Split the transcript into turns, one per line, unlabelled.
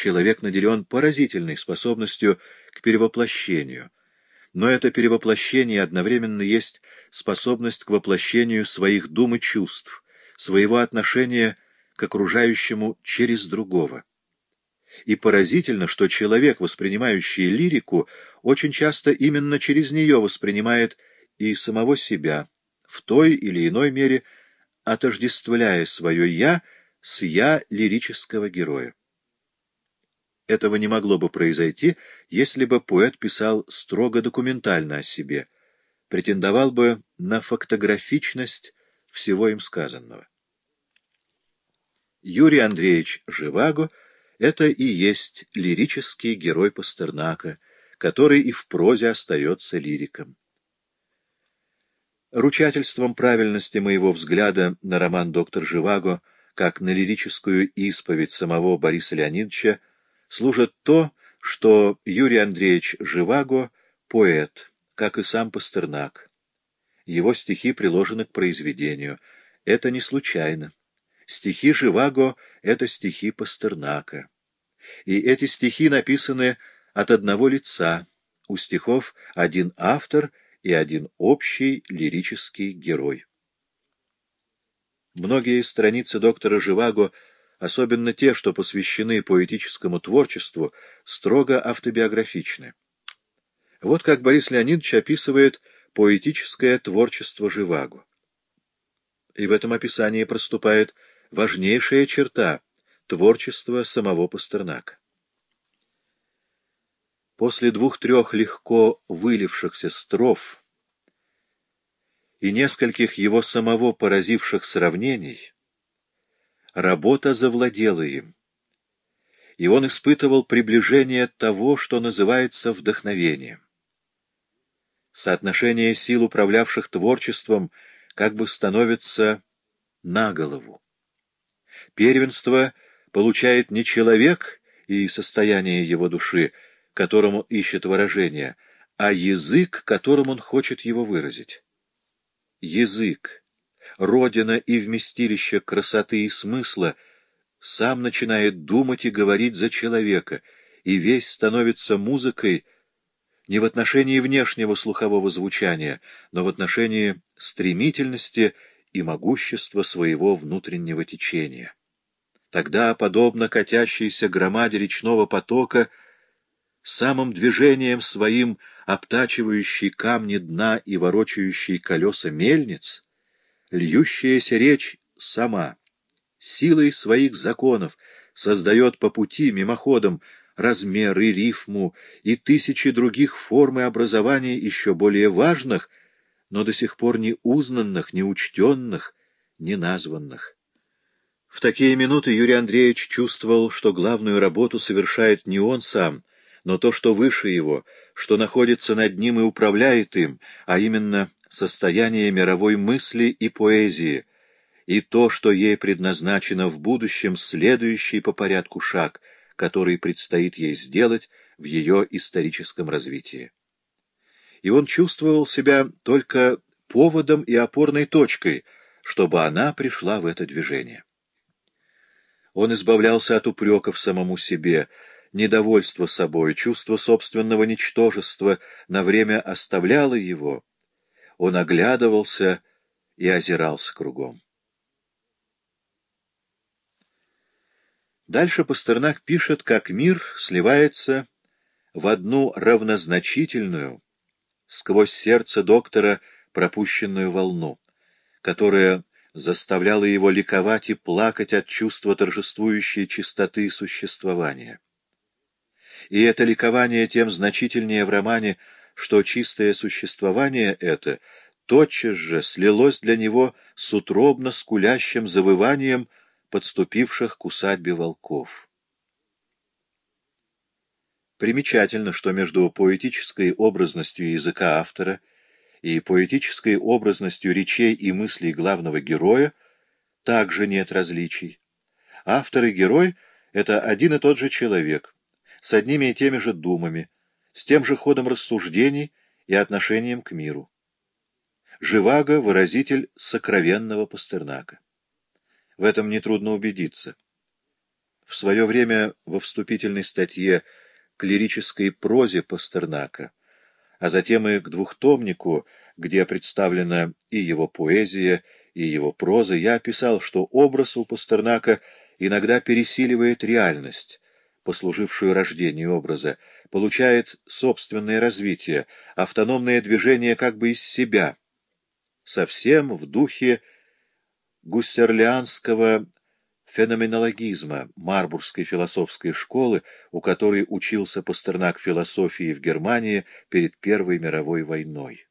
человек наделен поразительной способностью к перевоплощению, но это перевоплощение одновременно есть способность к воплощению своих дум и чувств, своего отношения к окружающему через другого. И поразительно, что человек, воспринимающий лирику, очень часто именно через нее воспринимает и самого себя, в той или иной мере отождествляя свое «я» с «я» лирического героя. Этого не могло бы произойти, если бы поэт писал строго документально о себе, претендовал бы на фактографичность всего им сказанного. Юрий Андреевич Живаго — это и есть лирический герой Пастернака, который и в прозе остается лириком. Ручательством правильности моего взгляда на роман «Доктор Живаго» как на лирическую исповедь самого Бориса Леонидовича служит то, что Юрий Андреевич Живаго — поэт, как и сам Пастернак. Его стихи приложены к произведению. Это не случайно. Стихи Живаго — это стихи Пастернака. И эти стихи написаны от одного лица. У стихов один автор и один общий лирический герой. Многие страницы доктора Живаго — особенно те, что посвящены поэтическому творчеству, строго автобиографичны. Вот как Борис Леонидович описывает поэтическое творчество Живаго. И в этом описании проступает важнейшая черта творчества самого Пастернака. После двух-трех легко вылившихся строф и нескольких его самого поразивших сравнений, Работа завладела им, и он испытывал приближение того, что называется вдохновением. Соотношение сил, управлявших творчеством, как бы становится на голову. Первенство получает не человек и состояние его души, которому ищет выражение, а язык, которым он хочет его выразить. Язык родина и вместилище красоты и смысла, сам начинает думать и говорить за человека, и весь становится музыкой не в отношении внешнего слухового звучания, но в отношении стремительности и могущества своего внутреннего течения. Тогда, подобно катящейся громаде речного потока, самым движением своим обтачивающий камни дна и ворочающий колеса мельниц, льющаяся речь сама, силой своих законов, создает по пути, мимоходом, размер и рифму и тысячи других форм и образований еще более важных, но до сих пор не узнанных, не учтенных, не названных. В такие минуты Юрий Андреевич чувствовал, что главную работу совершает не он сам, но то, что выше его, что находится над ним и управляет им, а именно состояние мировой мысли и поэзии, и то, что ей предназначено в будущем следующий по порядку шаг, который предстоит ей сделать в ее историческом развитии. И он чувствовал себя только поводом и опорной точкой, чтобы она пришла в это движение. Он избавлялся от упреков самому себе, недовольства собой, чувство собственного ничтожества на время оставляло его, он оглядывался и озирался кругом. Дальше Пастернак пишет, как мир сливается в одну равнозначительную, сквозь сердце доктора пропущенную волну, которая заставляла его ликовать и плакать от чувства торжествующей чистоты существования. И это ликование тем значительнее в романе, что чистое существование это тотчас же слилось для него с утробно скулящим завыванием подступивших к усадьбе волков. Примечательно, что между поэтической образностью языка автора и поэтической образностью речей и мыслей главного героя также нет различий. Автор и герой — это один и тот же человек, с одними и теми же думами, с тем же ходом рассуждений и отношением к миру. Живаго — выразитель сокровенного Пастернака. В этом нетрудно убедиться. В свое время во вступительной статье к лирической прозе Пастернака, а затем и к двухтомнику, где представлена и его поэзия, и его проза, я писал, что образ у Пастернака иногда пересиливает реальность, послужившую рождению образа, получает собственное развитие, автономное движение как бы из себя, совсем в духе гуссерлианского феноменологизма, Марбургской философской школы, у которой учился Пастернак философии в Германии перед Первой мировой войной.